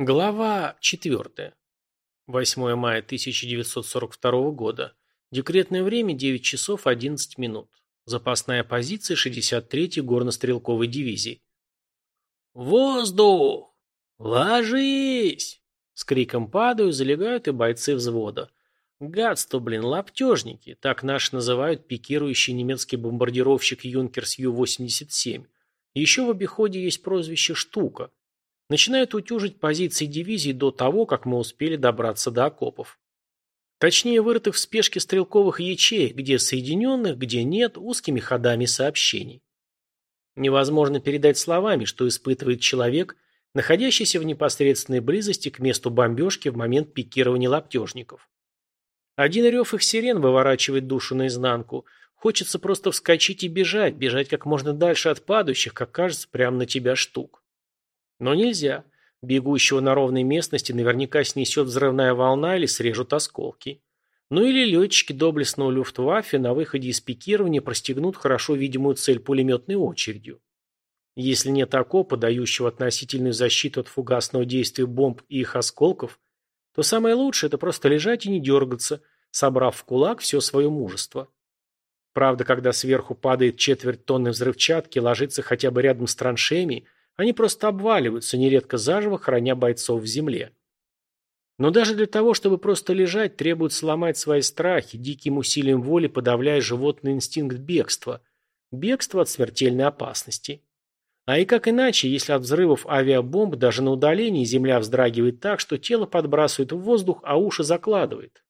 Глава 4. 8 мая 1942 года. Декретное время 9 часов 11 минут. Запасная позиция 63-й горнострелковой дивизии. «Воздух! Ложись!» С криком падаю, залегают и бойцы взвода. Гадство, блин, лаптежники, так наши называют пикирующий немецкий бомбардировщик Юнкерс Ю-87. Еще в обиходе есть прозвище «Штука» начинают утюжить позиции дивизии до того, как мы успели добраться до окопов. Точнее, вырытых в спешке стрелковых ячеек, где соединенных, где нет, узкими ходами сообщений. Невозможно передать словами, что испытывает человек, находящийся в непосредственной близости к месту бомбежки в момент пикирования лаптежников. Один рев их сирен выворачивает душу наизнанку. Хочется просто вскочить и бежать, бежать как можно дальше от падающих, как кажется, прямо на тебя штук. Но нельзя. Бегущего на ровной местности наверняка снесет взрывная волна или срежут осколки. Ну или летчики доблестного люфтваффе на выходе из пикирования простегнут хорошо видимую цель пулеметной очередью. Если нет окопа, дающего относительную защиту от фугасного действия бомб и их осколков, то самое лучшее – это просто лежать и не дергаться, собрав в кулак все свое мужество. Правда, когда сверху падает четверть тонны взрывчатки, ложится хотя бы рядом с траншеями – они просто обваливаются, нередко заживо храня бойцов в земле. Но даже для того, чтобы просто лежать, требуют сломать свои страхи, диким усилием воли подавляя животный инстинкт бегства. Бегство от смертельной опасности. А и как иначе, если от взрывов авиабомб даже на удалении земля вздрагивает так, что тело подбрасывает в воздух, а уши закладывает.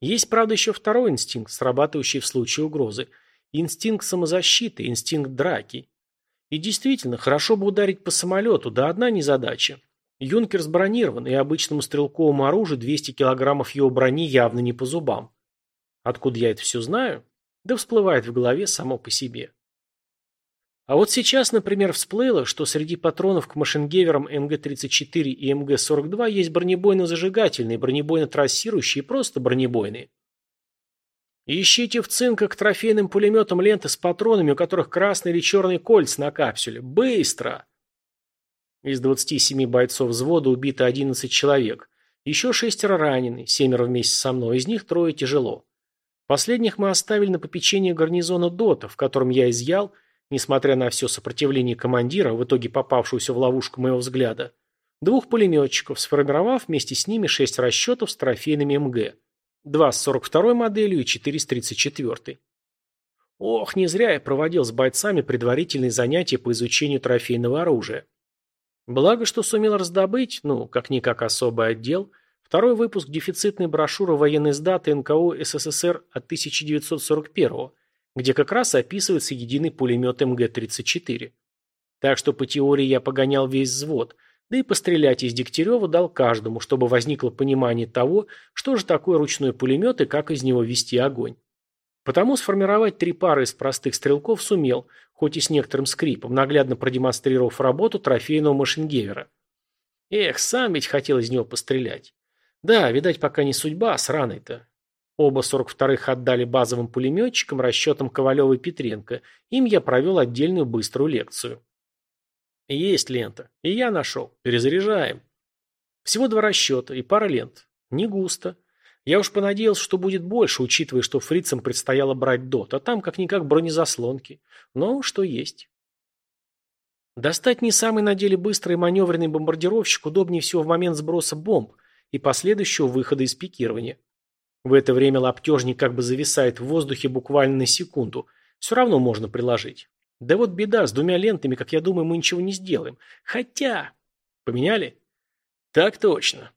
Есть, правда, еще второй инстинкт, срабатывающий в случае угрозы. Инстинкт самозащиты, инстинкт драки. И действительно, хорошо бы ударить по самолету, да одна незадача. Юнкерс бронирован, и обычному стрелковому оружию 200 килограммов его брони явно не по зубам. Откуда я это все знаю? Да всплывает в голове само по себе. А вот сейчас, например, всплыло, что среди патронов к машингеверам МГ-34 и МГ-42 есть бронебойно-зажигательные, бронебойно-трассирующие и просто бронебойные. Ищите в цинках трофейным пулеметам ленты с патронами, у которых красный или черный кольца на капсуле. Быстро! Из 27 бойцов взвода убито 11 человек. Еще шестеро ранены, семеро вместе со мной, из них трое тяжело. Последних мы оставили на попечение гарнизона ДОТа, в котором я изъял, несмотря на все сопротивление командира, в итоге попавшегося в ловушку моего взгляда, двух пулеметчиков, сформировав вместе с ними шесть расчетов с трофейными МГ. Два с 42-й моделью и четыре с 34-й. Ох, не зря я проводил с бойцами предварительные занятия по изучению трофейного оружия. Благо, что сумел раздобыть, ну, как-никак особый отдел, второй выпуск дефицитной брошюры военной сдаты НКО СССР от 1941 где как раз описывается единый пулемет МГ-34. Так что по теории я погонял весь взвод – да и пострелять из Дегтярева дал каждому, чтобы возникло понимание того, что же такое ручной пулемет и как из него вести огонь. Потому сформировать три пары из простых стрелков сумел, хоть и с некоторым скрипом, наглядно продемонстрировав работу трофейного машингевера. Эх, сам ведь хотел из него пострелять. Да, видать, пока не судьба, а сраный-то. Оба 42-х отдали базовым пулеметчикам, расчетам Ковалева и Петренко. Им я провел отдельную быструю лекцию. Есть лента. И я нашел. Перезаряжаем. Всего два расчета и пара лент. Не густо. Я уж понадеялся, что будет больше, учитывая, что фрицам предстояло брать дот, а там как-никак бронезаслонки. Но что есть. Достать не самый на деле быстрый маневренный бомбардировщик удобнее всего в момент сброса бомб и последующего выхода из пикирования. В это время лаптежник как бы зависает в воздухе буквально на секунду. Все равно можно приложить. Да вот беда, с двумя лентами, как я думаю, мы ничего не сделаем. Хотя... Поменяли? Так точно.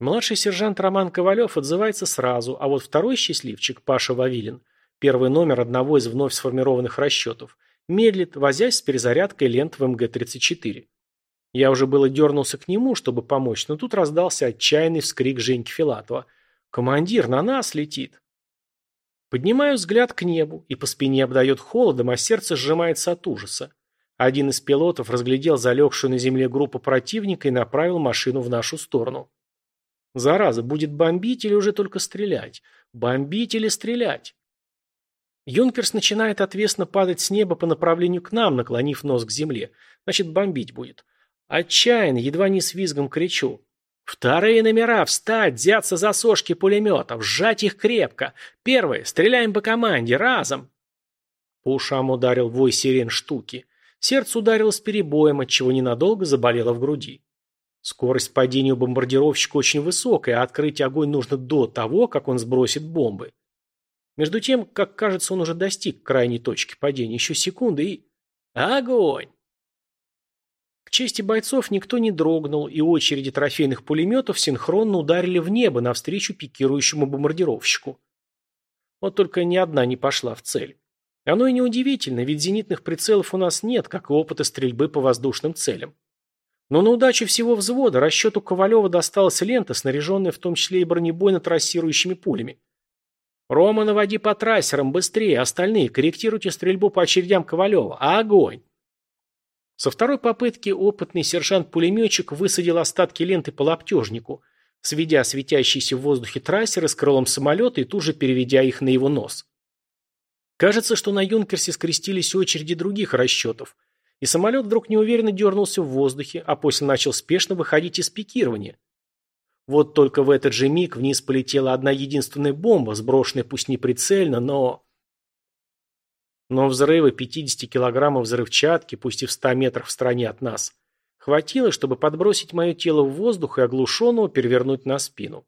Младший сержант Роман Ковалев отзывается сразу, а вот второй счастливчик, Паша Вавилин, первый номер одного из вновь сформированных расчетов, медлит, возясь с перезарядкой лент в МГ-34. Я уже было дернулся к нему, чтобы помочь, но тут раздался отчаянный вскрик Женьки Филатова. «Командир, на нас летит!» Поднимаю взгляд к небу, и по спине обдает холодом, а сердце сжимается от ужаса. Один из пилотов разглядел залегшую на земле группу противника и направил машину в нашу сторону. Зараза, будет бомбить или уже только стрелять? Бомбить или стрелять? Юнкерс начинает отвесно падать с неба по направлению к нам, наклонив нос к земле. Значит, бомбить будет. Отчаянно, едва не с визгом кричу. Вторые номера, встать, взяться за сошки пулеметов, сжать их крепко. Первый, стреляем по команде, разом. По ушам ударил вой сирен штуки. Сердце ударилось перебоем, отчего ненадолго заболело в груди. Скорость падения у бомбардировщика очень высокая, а открыть огонь нужно до того, как он сбросит бомбы. Между тем, как кажется, он уже достиг крайней точки падения, еще секунды и... Огонь! К чести бойцов никто не дрогнул, и очереди трофейных пулеметов синхронно ударили в небо навстречу пикирующему бомбардировщику. Вот только ни одна не пошла в цель. Оно и неудивительно, ведь зенитных прицелов у нас нет, как и опыта стрельбы по воздушным целям. Но на удачу всего взвода расчету Ковалева досталась лента, снаряженная в том числе и бронебойно-трассирующими пулями. «Рома, наводи по трассерам, быстрее, остальные, корректируйте стрельбу по очередям Ковалева. А огонь!» Со второй попытки опытный сержант-пулеметчик высадил остатки ленты по лаптежнику, сведя светящиеся в воздухе трассеры с крылом самолета и тут же переведя их на его нос. Кажется, что на Юнкерсе скрестились очереди других расчетов, и самолет вдруг неуверенно дернулся в воздухе, а после начал спешно выходить из пикирования. Вот только в этот же миг вниз полетела одна единственная бомба, сброшенная пусть не прицельно, но... Но взрывы 50 килограммов взрывчатки, пусть и в 100 метрах в стороне от нас, хватило, чтобы подбросить мое тело в воздух и оглушенного перевернуть на спину.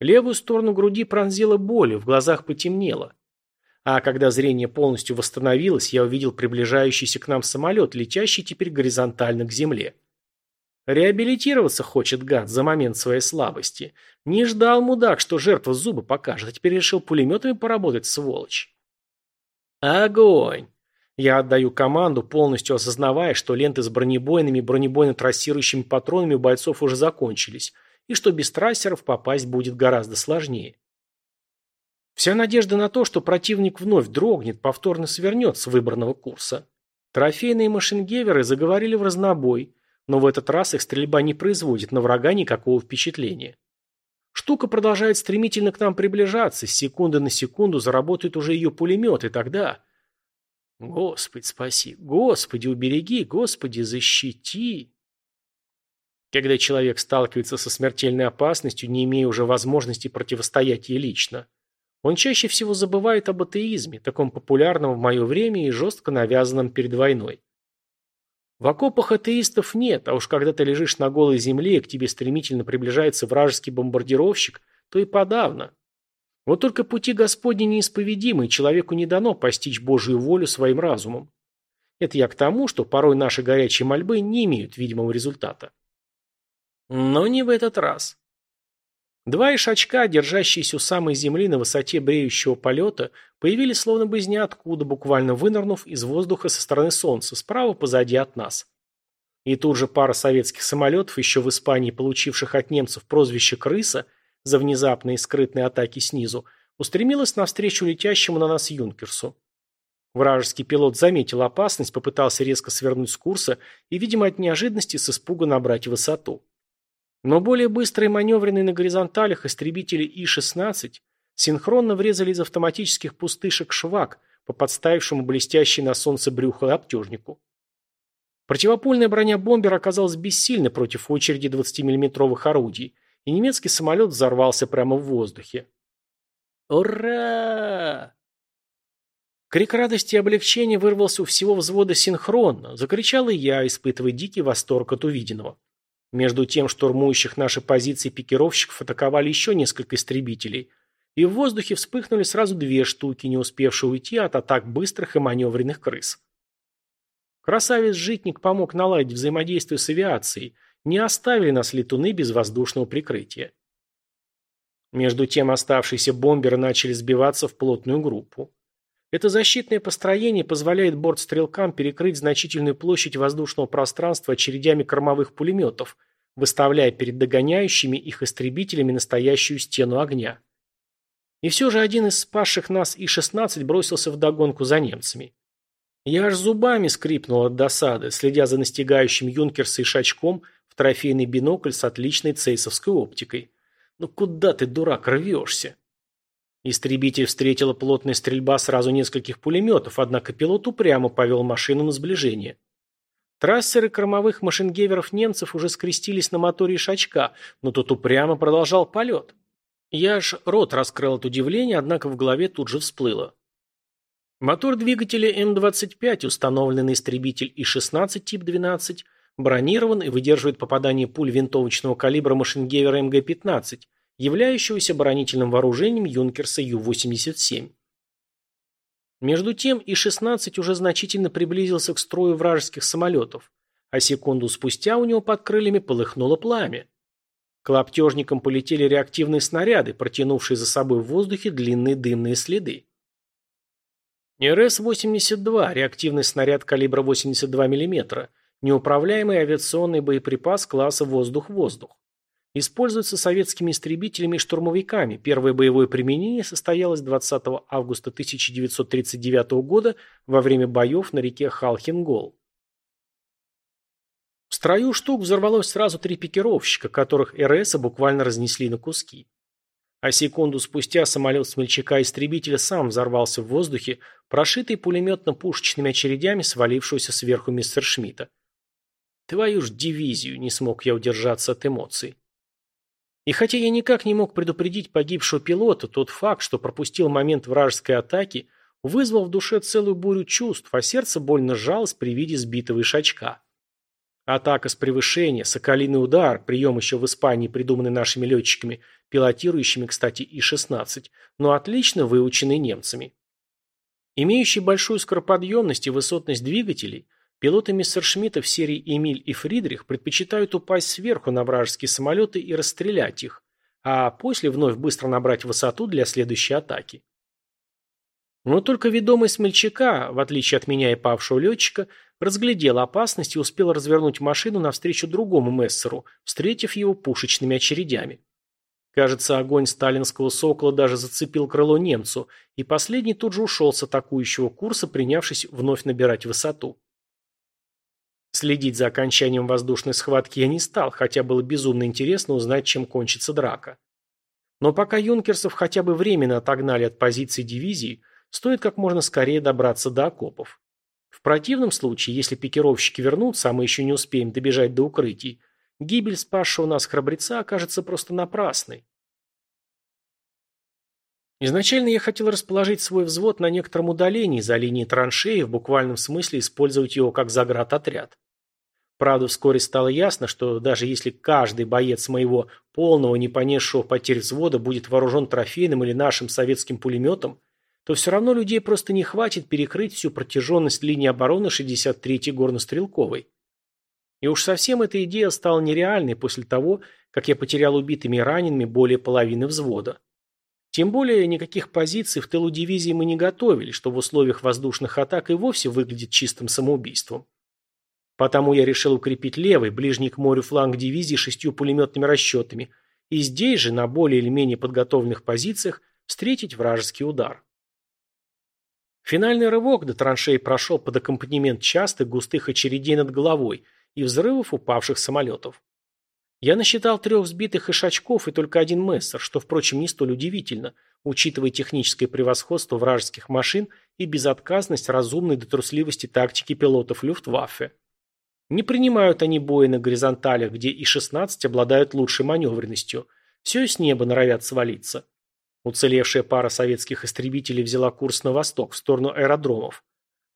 Левую сторону груди пронзила болью, в глазах потемнело. А когда зрение полностью восстановилось, я увидел приближающийся к нам самолет, летящий теперь горизонтально к земле. Реабилитироваться хочет гад за момент своей слабости. Не ждал мудак, что жертва зубы покажет, а теперь решил пулеметами поработать, сволочь. Огонь! Я отдаю команду, полностью осознавая, что ленты с бронебойными и бронебойно-трассирующими патронами у бойцов уже закончились, и что без трассеров попасть будет гораздо сложнее. Вся надежда на то, что противник вновь дрогнет, повторно свернет с выбранного курса. Трофейные машингеверы заговорили в разнобой, но в этот раз их стрельба не производит на врага никакого впечатления. Штука продолжает стремительно к нам приближаться, с секунды на секунду заработает уже ее пулемет, и тогда... Господи, спаси, Господи, убереги, Господи, защити. Когда человек сталкивается со смертельной опасностью, не имея уже возможности противостоять ей лично, он чаще всего забывает об атеизме, таком популярном в мое время и жестко навязанном перед войной. В окопах атеистов нет, а уж когда ты лежишь на голой земле и к тебе стремительно приближается вражеский бомбардировщик, то и подавно. Вот только пути Господни неисповедимы, и человеку не дано постичь Божию волю своим разумом. Это я к тому, что порой наши горячие мольбы не имеют видимого результата. Но не в этот раз. Два ишачка, держащиеся у самой земли на высоте бреющего полета, появились словно бы из ниоткуда, буквально вынырнув из воздуха со стороны солнца, справа позади от нас. И тут же пара советских самолетов, еще в Испании получивших от немцев прозвище «крыса» за внезапные скрытные атаки снизу, устремилась навстречу летящему на нас Юнкерсу. Вражеский пилот заметил опасность, попытался резко свернуть с курса и, видимо, от неожиданности с испуга набрать высоту. Но более быстрые маневренные на горизонталях истребители И-16 синхронно врезали из автоматических пустышек швак по подставившему блестящий на солнце брюхо обтежнику. Противопульная броня бомбера оказалась бессильной против очереди 20-миллиметровых орудий, и немецкий самолет взорвался прямо в воздухе. «Ура!» Крик радости и облегчения вырвался у всего взвода синхронно, закричал и я, испытывая дикий восторг от увиденного. Между тем штурмующих наши позиции пикировщиков атаковали еще несколько истребителей, и в воздухе вспыхнули сразу две штуки, не успевшие уйти от атак быстрых и маневренных крыс. Красавец-житник помог наладить взаимодействие с авиацией, не оставили нас летуны без воздушного прикрытия. Между тем оставшиеся бомберы начали сбиваться в плотную группу. Это защитное построение позволяет бортстрелкам перекрыть значительную площадь воздушного пространства очередями кормовых пулеметов, выставляя перед догоняющими их истребителями настоящую стену огня. И все же один из спасших нас И-16 бросился в догонку за немцами. Я аж зубами скрипнул от досады, следя за настигающим юнкерса и шачком в трофейный бинокль с отличной цейсовской оптикой. «Ну куда ты, дурак, рвешься?» Истребитель встретила плотная стрельба сразу нескольких пулеметов, однако пилот упрямо повел машину на сближение. Трассеры кормовых машингеверов немцев уже скрестились на моторе Ишачка, но тот упрямо продолжал полет. Я аж рот раскрыл от удивления, однако в голове тут же всплыло. Мотор двигателя М-25, установленный на истребитель И-16 тип 12, бронирован и выдерживает попадание пуль винтовочного калибра машингевера МГ-15, являющегося оборонительным вооружением Юнкерса Ю-87. Между тем И-16 уже значительно приблизился к строю вражеских самолетов, а секунду спустя у него под крыльями полыхнуло пламя. К лаптежникам полетели реактивные снаряды, протянувшие за собой в воздухе длинные дымные следы. РС-82 – реактивный снаряд калибра 82 мм, неуправляемый авиационный боеприпас класса «воздух-воздух». Используется советскими истребителями и штурмовиками. Первое боевое применение состоялось 20 августа 1939 года во время боев на реке Халхингол. В строю штук взорвалось сразу три пикировщика, которых РСа буквально разнесли на куски. А секунду спустя самолет смельчака-истребителя сам взорвался в воздухе, прошитый пулеметно-пушечными очередями свалившегося сверху мистер Шмидта. Твою ж дивизию, не смог я удержаться от эмоций. И хотя я никак не мог предупредить погибшего пилота, тот факт, что пропустил момент вражеской атаки, вызвал в душе целую бурю чувств, а сердце больно сжалось при виде сбитого ишачка. Атака с превышения, соколиный удар, прием еще в Испании, придуманный нашими летчиками, пилотирующими, кстати, И-16, но отлично выученный немцами. Имеющий большую скороподъемность и высотность двигателей – Пилоты Мессершмитта в серии «Эмиль» и «Фридрих» предпочитают упасть сверху на вражеские самолеты и расстрелять их, а после вновь быстро набрать высоту для следующей атаки. Но только ведомый смельчака, в отличие от меня и павшего летчика, разглядел опасность и успел развернуть машину навстречу другому мессеру, встретив его пушечными очередями. Кажется, огонь сталинского «Сокола» даже зацепил крыло немцу, и последний тут же ушел с атакующего курса, принявшись вновь набирать высоту. Следить за окончанием воздушной схватки я не стал, хотя было безумно интересно узнать, чем кончится драка. Но пока юнкерсов хотя бы временно отогнали от позиции дивизии, стоит как можно скорее добраться до окопов. В противном случае, если пикировщики вернутся, а мы еще не успеем добежать до укрытий, гибель спасшего нас храбреца окажется просто напрасной. Изначально я хотел расположить свой взвод на некотором удалении за линией траншеи, в буквальном смысле использовать его как заградотряд. Правда, вскоре стало ясно, что даже если каждый боец моего полного, не понесшего потерь взвода будет вооружен трофейным или нашим советским пулеметом, то все равно людей просто не хватит перекрыть всю протяженность линии обороны 63-й горнострелковой. И уж совсем эта идея стала нереальной после того, как я потерял убитыми и ранеными более половины взвода. Тем более никаких позиций в тылу дивизии мы не готовили, что в условиях воздушных атак и вовсе выглядит чистым самоубийством. Потому я решил укрепить левый, ближний к морю фланг дивизии шестью пулеметными расчетами, и здесь же, на более или менее подготовленных позициях, встретить вражеский удар. Финальный рывок до траншеи прошел под аккомпанемент частых густых очередей над головой и взрывов упавших самолетов. Я насчитал трех сбитых ишачков и только один мессер, что, впрочем, не столь удивительно, учитывая техническое превосходство вражеских машин и безотказность разумной до трусливости тактики пилотов Люфтваффе. Не принимают они боя на горизонталях, где и 16 обладают лучшей маневренностью. Все с неба норовят свалиться. Уцелевшая пара советских истребителей взяла курс на восток, в сторону аэродромов.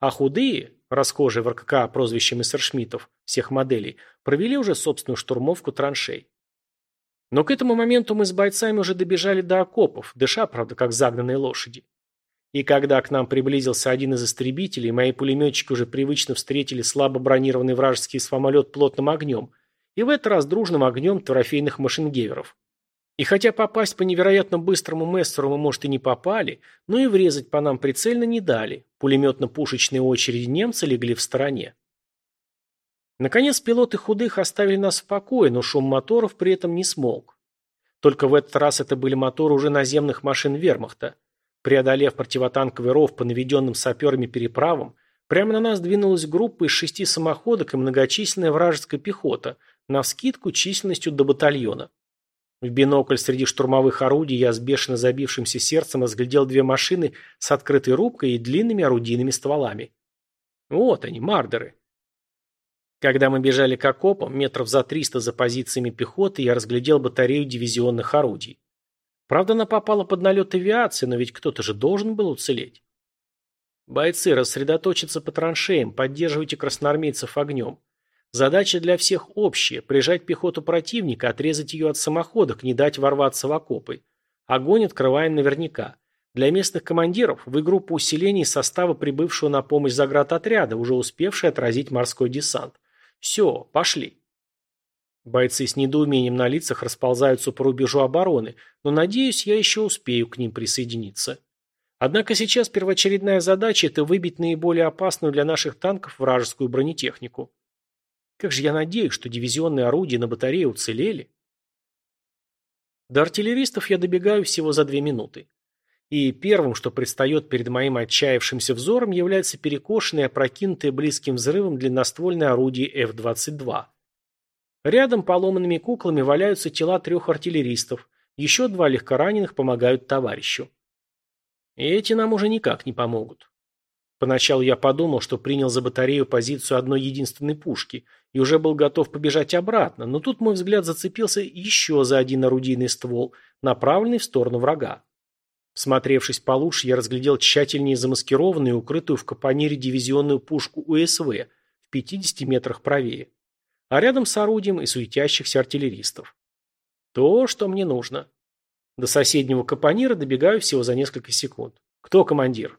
А худые, расхожие в РКК прозвищем Мессершмиттов, всех моделей, провели уже собственную штурмовку траншей. Но к этому моменту мы с бойцами уже добежали до окопов, дыша, правда, как загнанные лошади. И когда к нам приблизился один из истребителей, мои пулеметчики уже привычно встретили слабо бронированный вражеский самолет плотным огнем, и в этот раз дружным огнем трофейных машингеверов. И хотя попасть по невероятно быстрому мессеру мы, может, и не попали, но и врезать по нам прицельно не дали. Пулеметно-пушечные очереди немца легли в стороне. Наконец пилоты худых оставили нас в покое, но шум моторов при этом не смолк. Только в этот раз это были моторы уже наземных машин вермахта. Преодолев противотанковый ров по наведенным саперами переправам, прямо на нас двинулась группа из шести самоходок и многочисленная вражеская пехота, навскидку численностью до батальона. В бинокль среди штурмовых орудий я с бешено забившимся сердцем разглядел две машины с открытой рубкой и длинными орудийными стволами. Вот они, мардеры. Когда мы бежали к окопам, метров за 300 за позициями пехоты, я разглядел батарею дивизионных орудий. Правда, она попала под налет авиации, но ведь кто-то же должен был уцелеть. Бойцы, рассредоточиться по траншеям, поддерживайте красноармейцев огнем. Задача для всех общая – прижать пехоту противника, отрезать ее от самоходок, не дать ворваться в окопы. Огонь открываем наверняка. Для местных командиров вы группа усилений состава прибывшего на помощь заградотряда, уже успевший отразить морской десант. Все, пошли. Бойцы с недоумением на лицах расползаются по рубежу обороны, но, надеюсь, я еще успею к ним присоединиться. Однако сейчас первоочередная задача – это выбить наиболее опасную для наших танков вражескую бронетехнику. Как же я надеюсь, что дивизионные орудия на батарее уцелели. До артиллеристов я добегаю всего за две минуты. И первым, что предстает перед моим отчаявшимся взором, является перекошенное, опрокинутое близким взрывом длинноствольное орудие F-22. Рядом поломанными куклами валяются тела трех артиллеристов, еще два легкораненых помогают товарищу. Эти нам уже никак не помогут. Поначалу я подумал, что принял за батарею позицию одной единственной пушки и уже был готов побежать обратно, но тут мой взгляд зацепился еще за один орудийный ствол, направленный в сторону врага. Всмотревшись получше, я разглядел тщательнее замаскированную и укрытую в капонире дивизионную пушку УСВ в 50 метрах правее а рядом с орудием и суетящихся артиллеристов. То, что мне нужно. До соседнего капонира добегаю всего за несколько секунд. Кто командир?